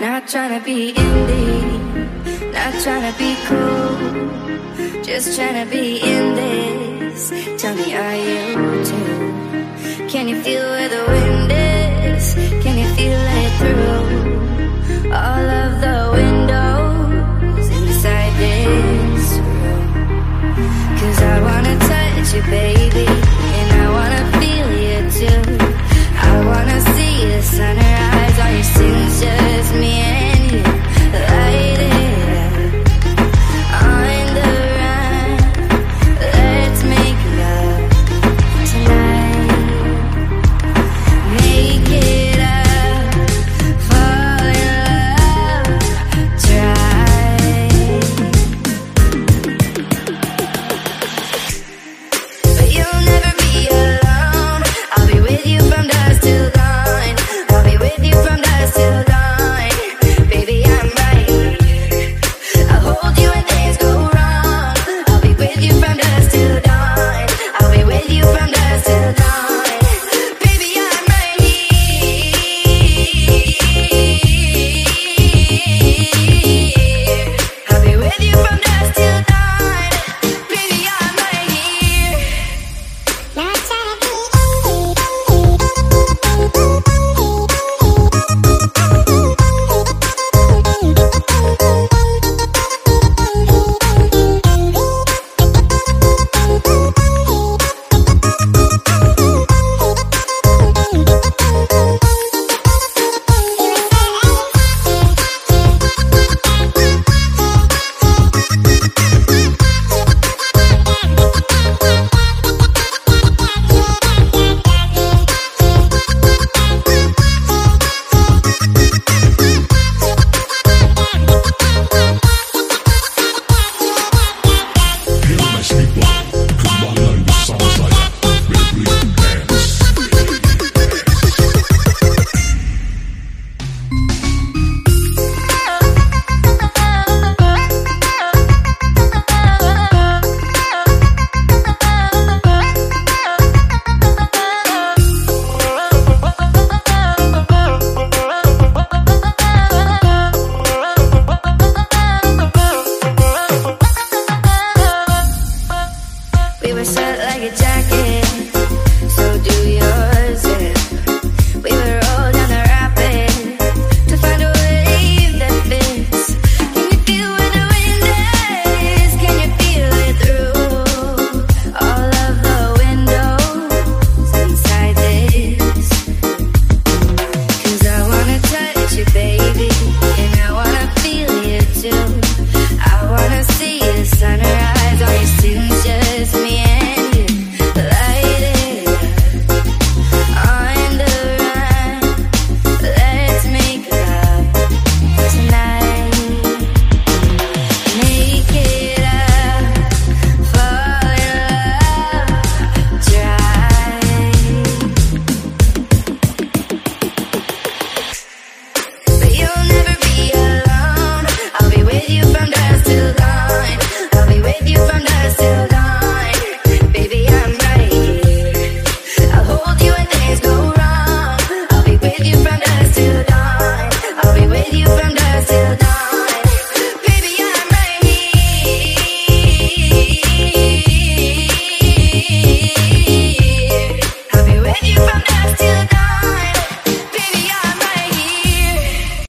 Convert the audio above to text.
Not trying to be indie, not trying to be cool. Just trying to be in this. Tell me, are you too? Can you feel where the wind is? Can you feel it through all of the windows inside this room? Cause I wanna touch you, baby. We were set like a jacket, so do yours.